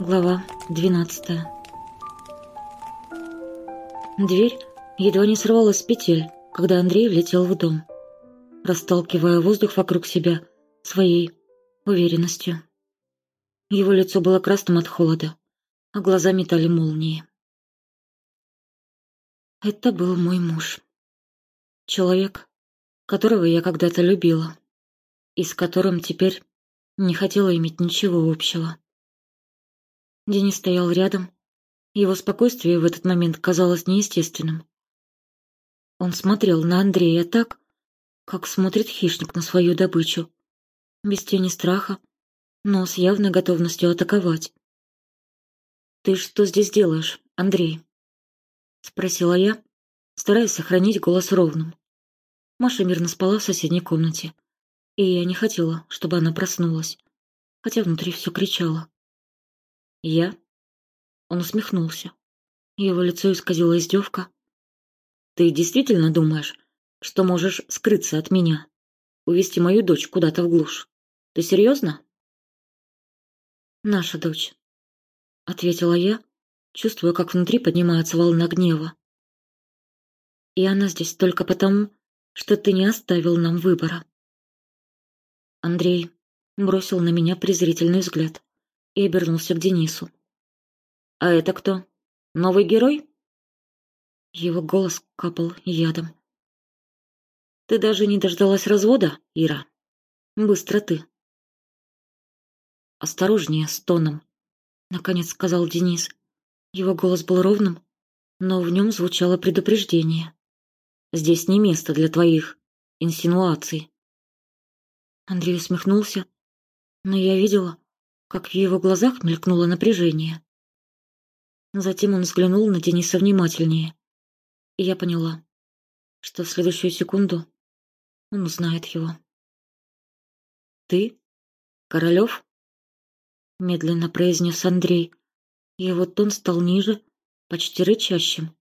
Глава 12 Дверь едва не сорвалась с петель, когда Андрей влетел в дом, расталкивая воздух вокруг себя своей уверенностью. Его лицо было красным от холода, а глаза метали молнии. Это был мой муж. Человек, которого я когда-то любила, и с которым теперь не хотела иметь ничего общего. Денис стоял рядом. Его спокойствие в этот момент казалось неестественным. Он смотрел на Андрея так, как смотрит хищник на свою добычу, без тени страха, но с явной готовностью атаковать. «Ты что здесь делаешь, Андрей?» — спросила я, стараясь сохранить голос ровным. Маша мирно спала в соседней комнате, и я не хотела, чтобы она проснулась, хотя внутри все кричало. «Я?» Он усмехнулся. Его лицо исказило издевка. «Ты действительно думаешь, что можешь скрыться от меня? Увести мою дочь куда-то в глушь? Ты серьезно?» «Наша дочь», — ответила я, чувствуя, как внутри поднимается волна гнева. «И она здесь только потому, что ты не оставил нам выбора». Андрей бросил на меня презрительный взгляд и обернулся к Денису. «А это кто? Новый герой?» Его голос капал ядом. «Ты даже не дождалась развода, Ира? Быстро ты!» «Осторожнее с тоном», — наконец сказал Денис. Его голос был ровным, но в нем звучало предупреждение. «Здесь не место для твоих инсинуаций». Андрей усмехнулся, но я видела, как в его глазах мелькнуло напряжение. Затем он взглянул на Дениса внимательнее, и я поняла, что в следующую секунду он узнает его. «Ты? Королев?» — медленно произнес Андрей. Его тон стал ниже, почти рычащим.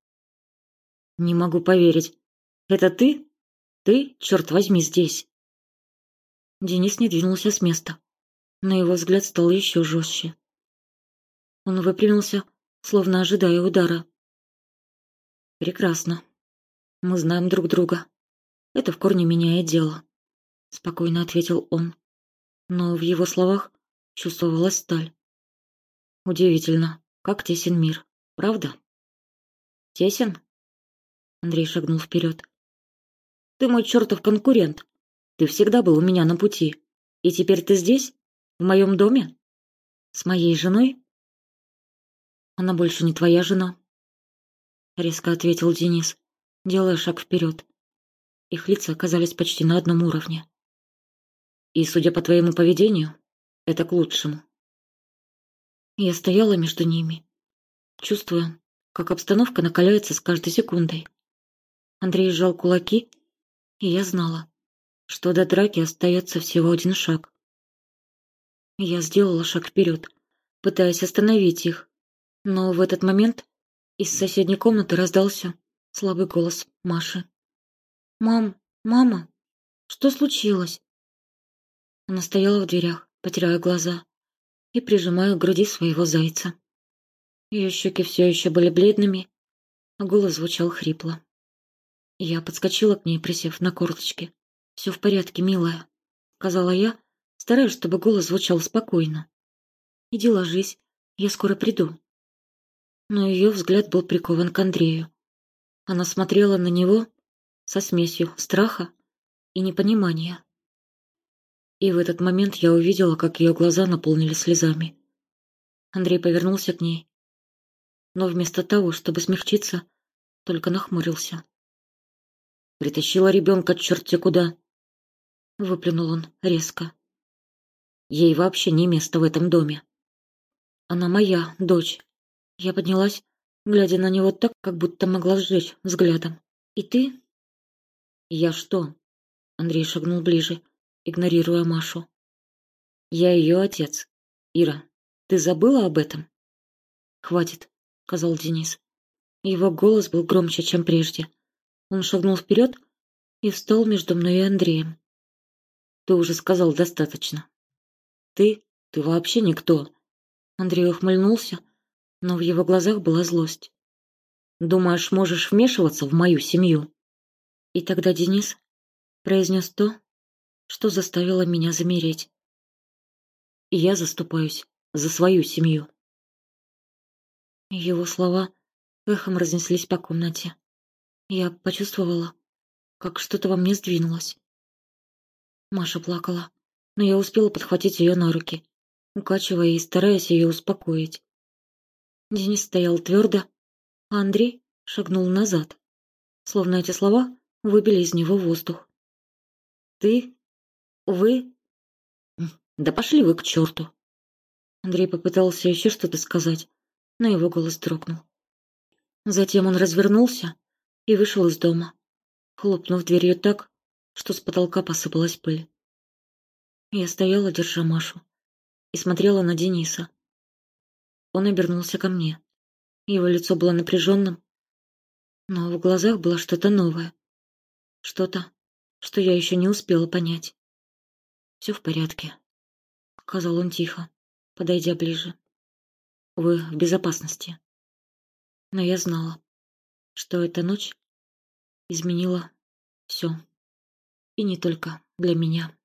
«Не могу поверить. Это ты? Ты, черт возьми, здесь?» Денис не двинулся с места но его взгляд стал еще жестче. Он выпрямился, словно ожидая удара. «Прекрасно. Мы знаем друг друга. Это в корне меняет дело», — спокойно ответил он. Но в его словах чувствовалась сталь. «Удивительно, как тесен мир, правда?» «Тесен?» Андрей шагнул вперед. «Ты мой чертов конкурент. Ты всегда был у меня на пути. И теперь ты здесь? В моем доме? С моей женой? Она больше не твоя жена. Резко ответил Денис, делая шаг вперед. Их лица оказались почти на одном уровне. И, судя по твоему поведению, это к лучшему. Я стояла между ними, чувствуя, как обстановка накаляется с каждой секундой. Андрей сжал кулаки, и я знала, что до драки остается всего один шаг. Я сделала шаг вперед, пытаясь остановить их. Но в этот момент из соседней комнаты раздался слабый голос Маши. «Мам, мама, что случилось?» Она стояла в дверях, потеряя глаза и прижимая к груди своего зайца. Ее щеки все еще были бледными, а голос звучал хрипло. Я подскочила к ней, присев на корточки. «Все в порядке, милая», — сказала я, стараясь, чтобы голос звучал спокойно. «Иди ложись, я скоро приду». Но ее взгляд был прикован к Андрею. Она смотрела на него со смесью страха и непонимания. И в этот момент я увидела, как ее глаза наполнились слезами. Андрей повернулся к ней, но вместо того, чтобы смягчиться, только нахмурился. «Притащила ребенка черти куда!» Выплюнул он резко. Ей вообще не место в этом доме. Она моя дочь. Я поднялась, глядя на него так, как будто могла сжечь взглядом. И ты? Я что? Андрей шагнул ближе, игнорируя Машу. Я ее отец. Ира, ты забыла об этом? Хватит, сказал Денис. Его голос был громче, чем прежде. Он шагнул вперед и встал между мной и Андреем. Ты уже сказал достаточно. Ты? Ты вообще никто. Андрей ухмыльнулся, но в его глазах была злость. «Думаешь, можешь вмешиваться в мою семью?» И тогда Денис произнес то, что заставило меня замереть. И я заступаюсь за свою семью. Его слова эхом разнеслись по комнате. Я почувствовала, как что-то во мне сдвинулось. Маша плакала, но я успела подхватить ее на руки, укачивая и стараясь ее успокоить. Денис стоял твердо, а Андрей шагнул назад, словно эти слова выбили из него воздух. «Ты? Вы? Да пошли вы к черту!» Андрей попытался еще что-то сказать, но его голос дрогнул. Затем он развернулся и вышел из дома, хлопнув дверью так, что с потолка посыпалась пыль. Я стояла, держа Машу, и смотрела на Дениса. Он обернулся ко мне. Его лицо было напряженным, но в глазах было что-то новое. Что-то, что я еще не успела понять. «Все в порядке», — сказал он тихо, подойдя ближе. «Вы в безопасности». Но я знала, что эта ночь изменила все. И не только для меня.